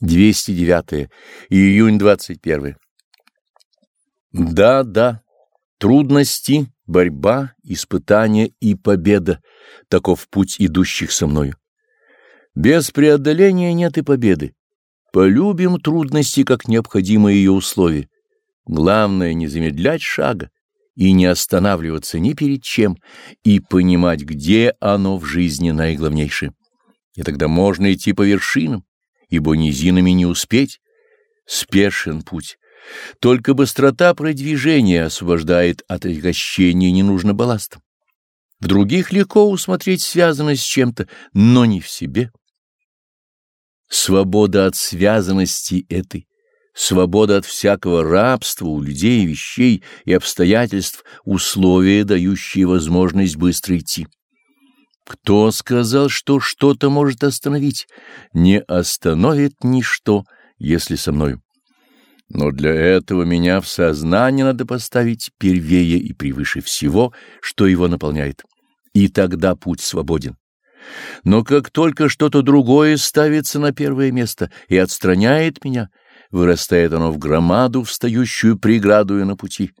209. Июнь 21. Да, да, трудности, борьба, испытания и победа — таков путь идущих со мною. Без преодоления нет и победы. Полюбим трудности как необходимое ее условие. Главное — не замедлять шага и не останавливаться ни перед чем, и понимать, где оно в жизни наиглавнейшее. И тогда можно идти по вершинам ибо низинами не успеть. Спешен путь. Только быстрота продвижения освобождает от отягощения ненужно балластом. В других легко усмотреть связанность с чем-то, но не в себе. Свобода от связанности этой, свобода от всякого рабства у людей, вещей и обстоятельств, условия, дающие возможность быстро идти. Кто сказал, что что-то может остановить? Не остановит ничто, если со мною. Но для этого меня в сознание надо поставить первее и превыше всего, что его наполняет. И тогда путь свободен. Но как только что-то другое ставится на первое место и отстраняет меня, вырастает оно в громаду, встающую преградую на пути.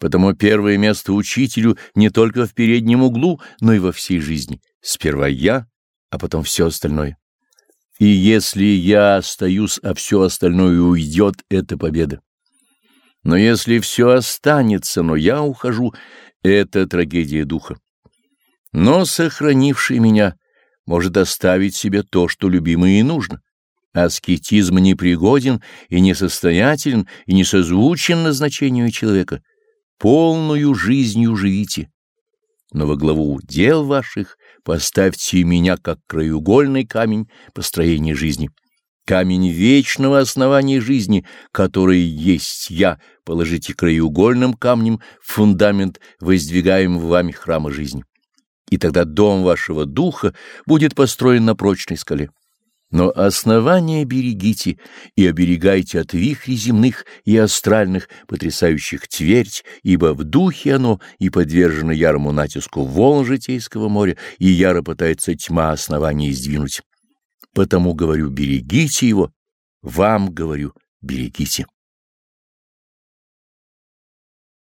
Потому первое место учителю не только в переднем углу, но и во всей жизни. Сперва я, а потом все остальное. И если я остаюсь, а все остальное уйдет, это победа. Но если все останется, но я ухожу, это трагедия духа. Но сохранивший меня может оставить себе то, что любимо и нужно. Аскетизм непригоден и несостоятелен и не созвучен назначению человека — полную жизнью живите. Но во главу дел ваших поставьте меня как краеугольный камень построения жизни, камень вечного основания жизни, который есть я, положите краеугольным камнем фундамент воздвигаемого вами храма жизни. И тогда дом вашего духа будет построен на прочной скале. Но основания берегите и оберегайте от вихрей земных и астральных, потрясающих твердь, ибо в духе оно и подвержено ярому натиску волн житейского моря, и яро пытается тьма оснований сдвинуть. Потому говорю, берегите его, вам говорю, берегите.